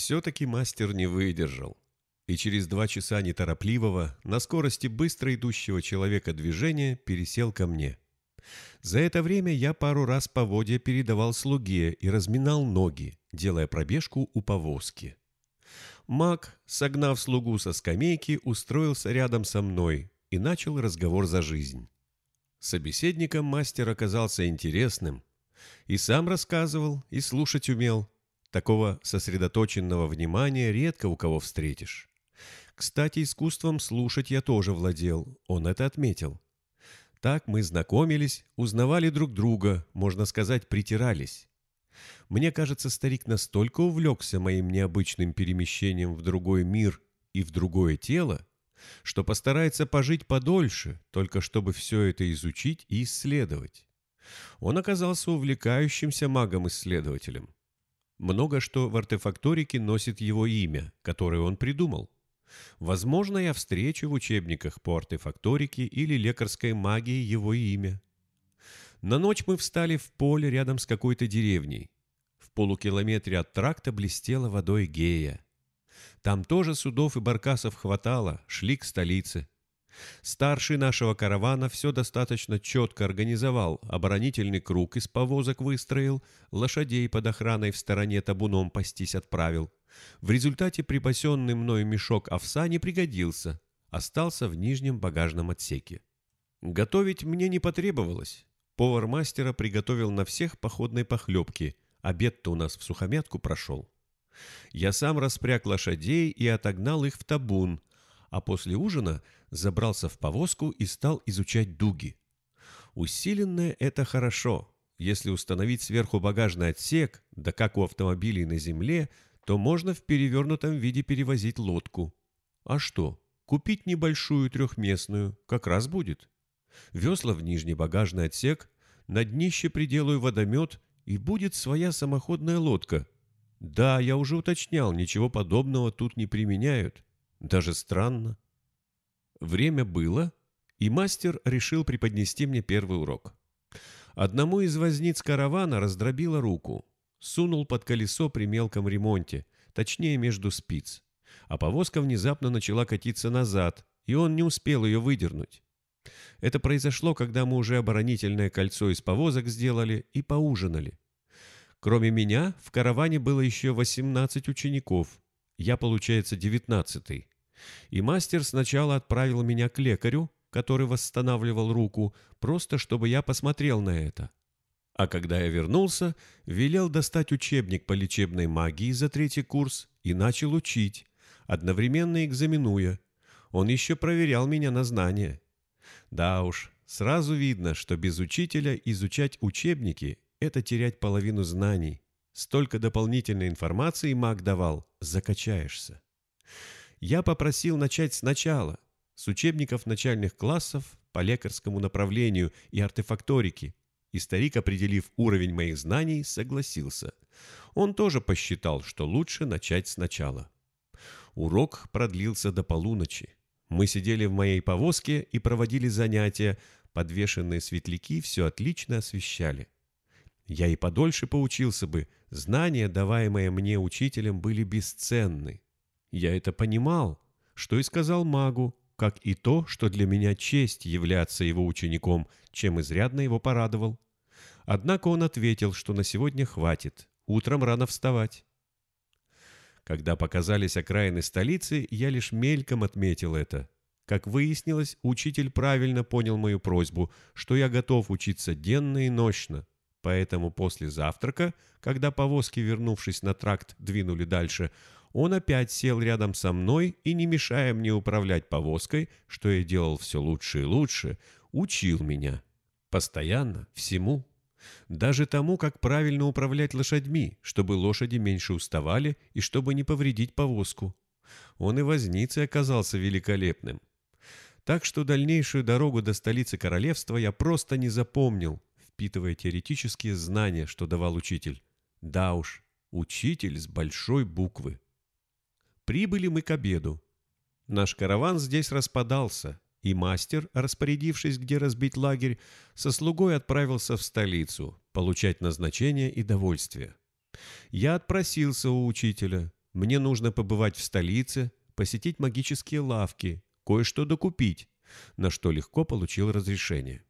Все-таки мастер не выдержал. И через два часа неторопливого, на скорости быстро идущего человека движения пересел ко мне. За это время я пару раз поводья передавал слуге и разминал ноги, делая пробежку у повозки. Маг, согнав слугу со скамейки, устроился рядом со мной и начал разговор за жизнь. Собеседником мастер оказался интересным. И сам рассказывал, и слушать умел. Такого сосредоточенного внимания редко у кого встретишь. Кстати, искусством слушать я тоже владел, он это отметил. Так мы знакомились, узнавали друг друга, можно сказать, притирались. Мне кажется, старик настолько увлекся моим необычным перемещением в другой мир и в другое тело, что постарается пожить подольше, только чтобы все это изучить и исследовать. Он оказался увлекающимся магом-исследователем. Много что в артефакторике носит его имя, которое он придумал. Возможно, я встречу в учебниках по артефакторике или лекарской магии его имя. На ночь мы встали в поле рядом с какой-то деревней. В полукилометре от тракта блестела водой Гея. Там тоже судов и баркасов хватало, шли к столице. Старший нашего каравана все достаточно четко организовал, оборонительный круг из повозок выстроил, лошадей под охраной в стороне табуном пастись отправил. В результате припасенный мною мешок овса не пригодился, остался в нижнем багажном отсеке. Готовить мне не потребовалось. Повар мастера приготовил на всех походной похлебки, обед-то у нас в сухомятку прошел. Я сам распряг лошадей и отогнал их в табун, а после ужина забрался в повозку и стал изучать дуги. Усиленное — это хорошо. Если установить сверху багажный отсек, да как у автомобилей на земле, то можно в перевернутом виде перевозить лодку. А что, купить небольшую трехместную как раз будет. Весла в нижний багажный отсек, на днище приделаю водомет, и будет своя самоходная лодка. Да, я уже уточнял, ничего подобного тут не применяют. Даже странно. Время было, и мастер решил преподнести мне первый урок. Одному из возниц каравана раздробило руку. Сунул под колесо при мелком ремонте, точнее между спиц. А повозка внезапно начала катиться назад, и он не успел ее выдернуть. Это произошло, когда мы уже оборонительное кольцо из повозок сделали и поужинали. Кроме меня, в караване было еще 18 учеников. Я, получается, девятнадцатый. И мастер сначала отправил меня к лекарю, который восстанавливал руку, просто чтобы я посмотрел на это. А когда я вернулся, велел достать учебник по лечебной магии за третий курс и начал учить, одновременно экзаменуя. Он еще проверял меня на знания. Да уж, сразу видно, что без учителя изучать учебники – это терять половину знаний. Столько дополнительной информации маг давал, закачаешься я попросил начать сначала, с учебников начальных классов по лекарскому направлению и артефакторике, и старик, определив уровень моих знаний, согласился. Он тоже посчитал, что лучше начать сначала. Урок продлился до полуночи. Мы сидели в моей повозке и проводили занятия, подвешенные светляки все отлично освещали. Я и подольше поучился бы, знания, даваемые мне учителем, были бесценны. Я это понимал, что и сказал магу, как и то, что для меня честь являться его учеником, чем изрядно его порадовал. Однако он ответил, что на сегодня хватит, утром рано вставать. Когда показались окраины столицы, я лишь мельком отметил это. Как выяснилось, учитель правильно понял мою просьбу, что я готов учиться денно и нощно. Поэтому после завтрака, когда повозки, вернувшись на тракт, двинули дальше, он опять сел рядом со мной и, не мешая мне управлять повозкой, что я делал все лучше и лучше, учил меня. Постоянно, всему. Даже тому, как правильно управлять лошадьми, чтобы лошади меньше уставали и чтобы не повредить повозку. Он и возницей оказался великолепным. Так что дальнейшую дорогу до столицы королевства я просто не запомнил, впитывая теоретические знания, что давал учитель. Да уж, учитель с большой буквы. Прибыли мы к обеду. Наш караван здесь распадался, и мастер, распорядившись, где разбить лагерь, со слугой отправился в столицу, получать назначение и довольствие. Я отпросился у учителя. Мне нужно побывать в столице, посетить магические лавки, кое-что докупить, на что легко получил разрешение.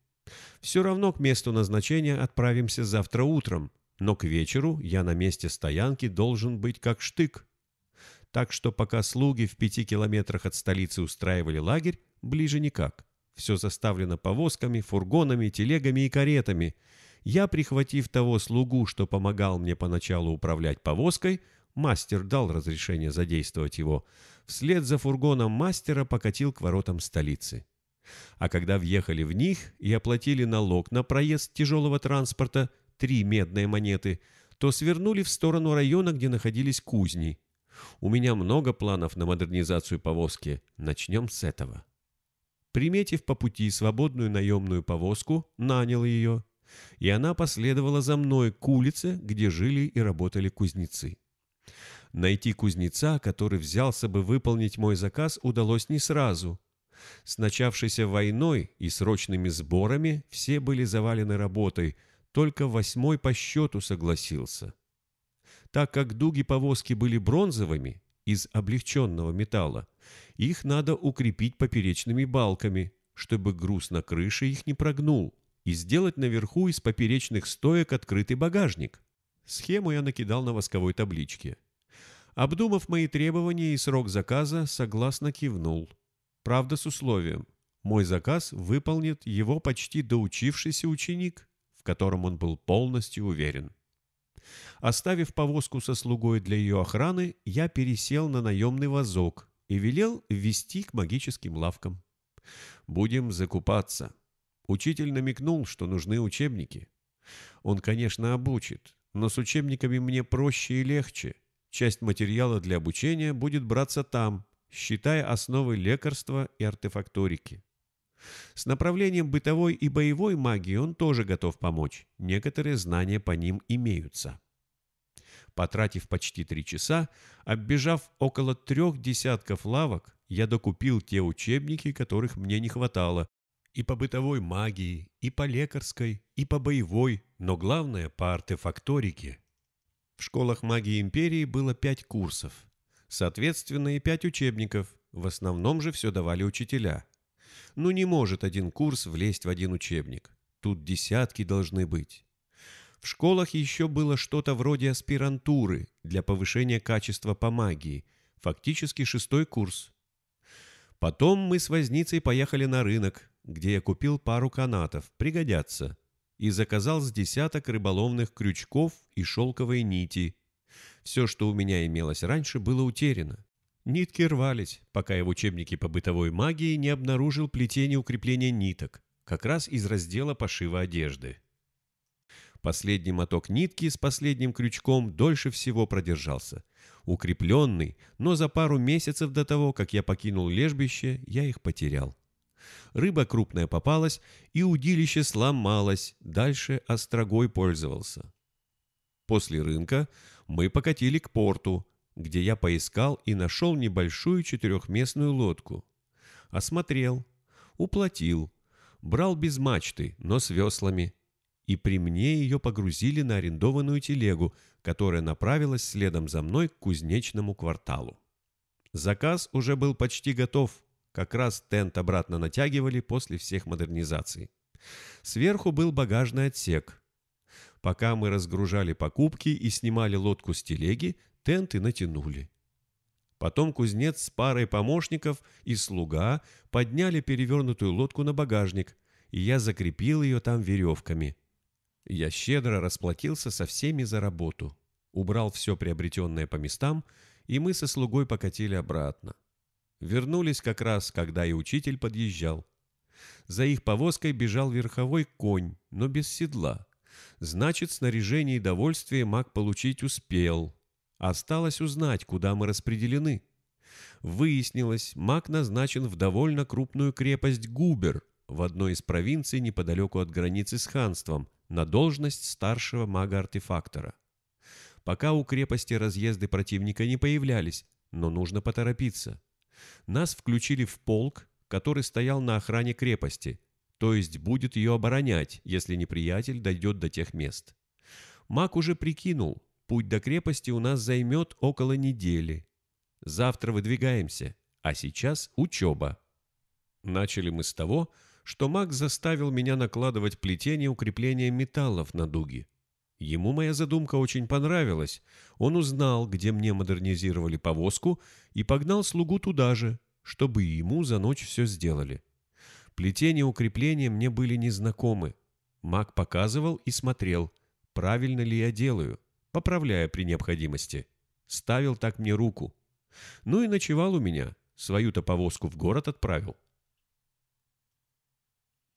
Все равно к месту назначения отправимся завтра утром, но к вечеру я на месте стоянки должен быть как штык. Так что пока слуги в пяти километрах от столицы устраивали лагерь, ближе никак. Все заставлено повозками, фургонами, телегами и каретами. Я, прихватив того слугу, что помогал мне поначалу управлять повозкой, мастер дал разрешение задействовать его, вслед за фургоном мастера покатил к воротам столицы. А когда въехали в них и оплатили налог на проезд тяжелого транспорта, три медные монеты, то свернули в сторону района, где находились кузни. У меня много планов на модернизацию повозки. Начнем с этого. Приметив по пути свободную наемную повозку, нанял ее, и она последовала за мной к улице, где жили и работали кузнецы. Найти кузнеца, который взялся бы выполнить мой заказ, удалось не сразу. С начавшейся войной и срочными сборами все были завалены работой, только восьмой по счету согласился. Так как дуги повозки были бронзовыми, из облегченного металла, их надо укрепить поперечными балками, чтобы груз на крыше их не прогнул, и сделать наверху из поперечных стоек открытый багажник. Схему я накидал на восковой табличке. Обдумав мои требования и срок заказа, согласно кивнул. Правда, с условием. Мой заказ выполнит его почти доучившийся ученик, в котором он был полностью уверен. Оставив повозку со слугой для ее охраны, я пересел на наемный вазок и велел ввести к магическим лавкам. «Будем закупаться». Учитель намекнул, что нужны учебники. Он, конечно, обучит, но с учебниками мне проще и легче. Часть материала для обучения будет браться там, считая основы лекарства и артефакторики. С направлением бытовой и боевой магии он тоже готов помочь. Некоторые знания по ним имеются. Потратив почти три часа, оббежав около трех десятков лавок, я докупил те учебники, которых мне не хватало, и по бытовой магии, и по лекарской, и по боевой, но главное по артефакторике. В школах магии империи было пять курсов, соответственно и пять учебников, в основном же все давали учителя. Ну не может один курс влезть в один учебник, тут десятки должны быть. В школах еще было что-то вроде аспирантуры для повышения качества по магии, фактически шестой курс. Потом мы с возницей поехали на рынок, где я купил пару канатов, пригодятся, и заказал с десяток рыболовных крючков и шелковой нити. Все, что у меня имелось раньше, было утеряно. Нитки рвались, пока я в учебнике по бытовой магии не обнаружил плетение укрепления ниток, как раз из раздела пошива одежды. Последний моток нитки с последним крючком дольше всего продержался. Укрепленный, но за пару месяцев до того, как я покинул лежбище, я их потерял. Рыба крупная попалась, и удилище сломалось, дальше острогой пользовался. После рынка мы покатили к порту, где я поискал и нашел небольшую четырехместную лодку. Осмотрел, уплатил, брал без мачты, но с веслами, и при мне ее погрузили на арендованную телегу, которая направилась следом за мной к кузнечному кварталу. Заказ уже был почти готов, как раз тент обратно натягивали после всех модернизаций. Сверху был багажный отсек. Пока мы разгружали покупки и снимали лодку с телеги, тенты натянули. Потом кузнец с парой помощников и слуга подняли перевернутую лодку на багажник, и я закрепил ее там веревками. Я щедро расплатился со всеми за работу, убрал все приобретенное по местам, и мы со слугой покатили обратно. Вернулись как раз, когда и учитель подъезжал. За их повозкой бежал верховой конь, но без седла. Значит, снаряжение и довольствие маг получить успел. Осталось узнать, куда мы распределены. Выяснилось, маг назначен в довольно крупную крепость Губер в одной из провинций неподалеку от границы с ханством, на должность старшего мага-артефактора. Пока у крепости разъезды противника не появлялись, но нужно поторопиться. Нас включили в полк, который стоял на охране крепости, то есть будет ее оборонять, если неприятель дойдет до тех мест. Маг уже прикинул, путь до крепости у нас займет около недели. Завтра выдвигаемся, а сейчас учеба. Начали мы с того, что маг заставил меня накладывать плетение укрепления металлов на дуги. Ему моя задумка очень понравилась. Он узнал, где мне модернизировали повозку, и погнал слугу туда же, чтобы ему за ночь все сделали. Плетения укрепления мне были незнакомы. Маг показывал и смотрел, правильно ли я делаю, поправляя при необходимости. Ставил так мне руку. Ну и ночевал у меня, свою-то повозку в город отправил.